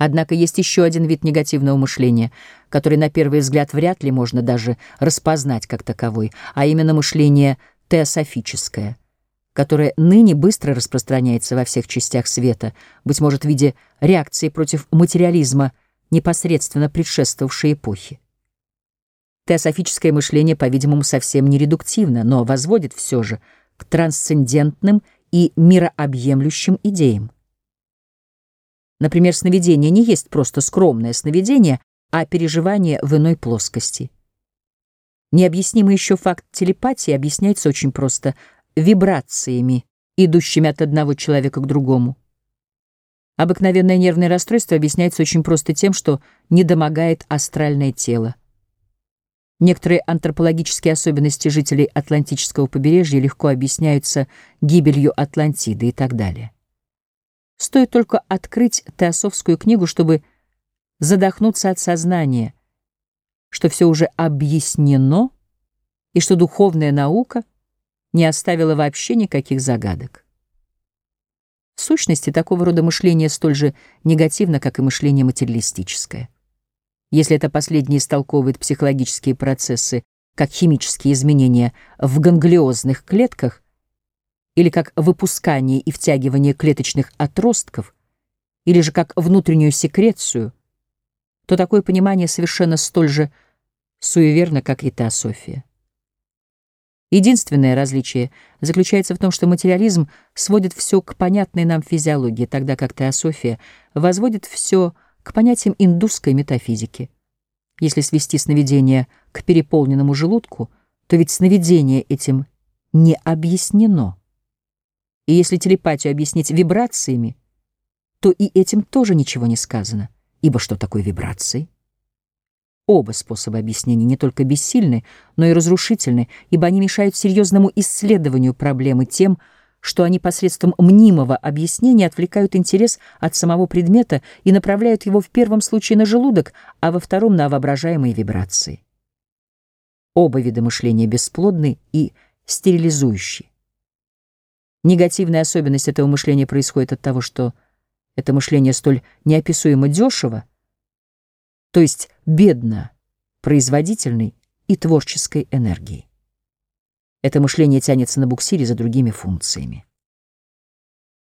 Однако есть еще один вид негативного мышления, который на первый взгляд вряд ли можно даже распознать как таковой, а именно мышление теософическое, которое ныне быстро распространяется во всех частях света, быть может, в виде реакции против материализма, непосредственно предшествовавшей эпохи. Теософическое мышление, по-видимому, совсем не редуктивно, но возводит все же к трансцендентным и мирообъемлющим идеям. Например, сновидение не есть просто скромное сновидение, а переживание в иной плоскости. Необъяснимый еще факт телепатии объясняется очень просто вибрациями, идущими от одного человека к другому. Обыкновенное нервное расстройство объясняется очень просто тем, что недомогает астральное тело. Некоторые антропологические особенности жителей Атлантического побережья легко объясняются гибелью Атлантиды и так далее. Стоит только открыть теософскую книгу, чтобы задохнуться от сознания, что все уже объяснено и что духовная наука не оставила вообще никаких загадок. В сущности, такого рода мышление столь же негативно, как и мышление материалистическое. Если это последнее истолковывает психологические процессы как химические изменения в ганглиозных клетках, или как выпускание и втягивание клеточных отростков, или же как внутреннюю секрецию, то такое понимание совершенно столь же суеверно, как и теософия. Единственное различие заключается в том, что материализм сводит все к понятной нам физиологии, тогда как теософия возводит все к понятиям индусской метафизики. Если свести сновидение к переполненному желудку, то ведь сновидение этим не объяснено. И если телепатию объяснить вибрациями, то и этим тоже ничего не сказано. Ибо что такое вибрации? Оба способа объяснения не только бессильны, но и разрушительны, ибо они мешают серьезному исследованию проблемы тем, что они посредством мнимого объяснения отвлекают интерес от самого предмета и направляют его в первом случае на желудок, а во втором — на воображаемые вибрации. Оба вида мышления бесплодны и стерилизующие. Негативная особенность этого мышления происходит от того, что это мышление столь неописуемо дешево, то есть бедно производительной и творческой энергией. Это мышление тянется на буксире за другими функциями.